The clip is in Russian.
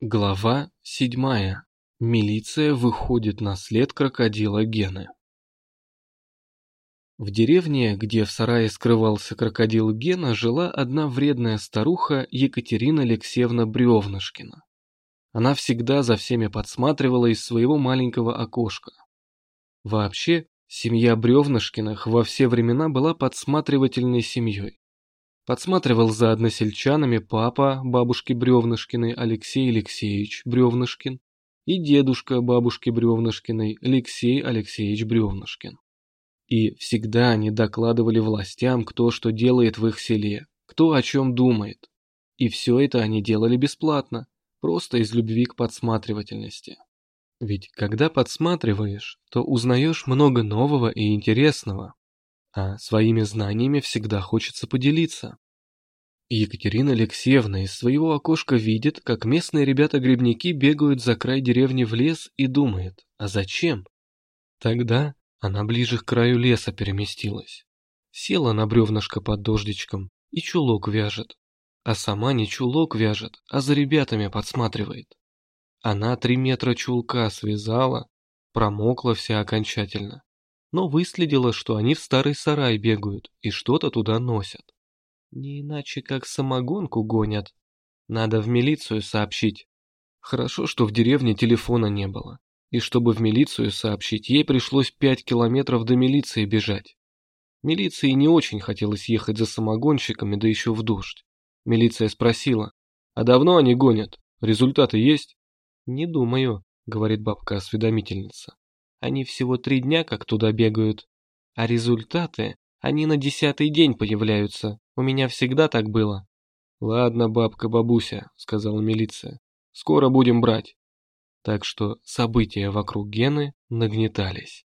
Глава седьмая. Милиция выходит на след крокодила Гены. В деревне, где в сарае скрывался крокодил Гена, жила одна вредная старуха Екатерина Алексеевна Бревнышкина. Она всегда за всеми подсматривала из своего маленького окошка. Вообще, семья Бревнышкиных во все времена была подсматривательной семьей. Подсматривал за односельчанами папа бабушки Бревнышкиной Алексей Алексеевич Бревнышкин и дедушка бабушки Бревнышкиной Алексей Алексеевич Бревнышкин. И всегда они докладывали властям, кто что делает в их селе, кто о чем думает. И все это они делали бесплатно, просто из любви к подсматривательности. Ведь когда подсматриваешь, то узнаешь много нового и интересного, а своими знаниями всегда хочется поделиться. Екатерина Алексеевна из своего окошка видит, как местные ребята-грибники бегают за край деревни в лес и думает, а зачем? Тогда она ближе к краю леса переместилась. Села на бревнышко под дождичком и чулок вяжет. А сама не чулок вяжет, а за ребятами подсматривает. Она три метра чулка связала, промокла вся окончательно но выследила, что они в старый сарай бегают и что-то туда носят. Не иначе, как самогонку гонят. Надо в милицию сообщить. Хорошо, что в деревне телефона не было. И чтобы в милицию сообщить, ей пришлось пять километров до милиции бежать. Милиции не очень хотелось ехать за самогонщиками, да еще в дождь. Милиция спросила, а давно они гонят? Результаты есть? Не думаю, говорит бабка-осведомительница. Они всего три дня как туда бегают. А результаты, они на десятый день появляются. У меня всегда так было. Ладно, бабка-бабуся, сказала милиция. Скоро будем брать. Так что события вокруг Гены нагнетались.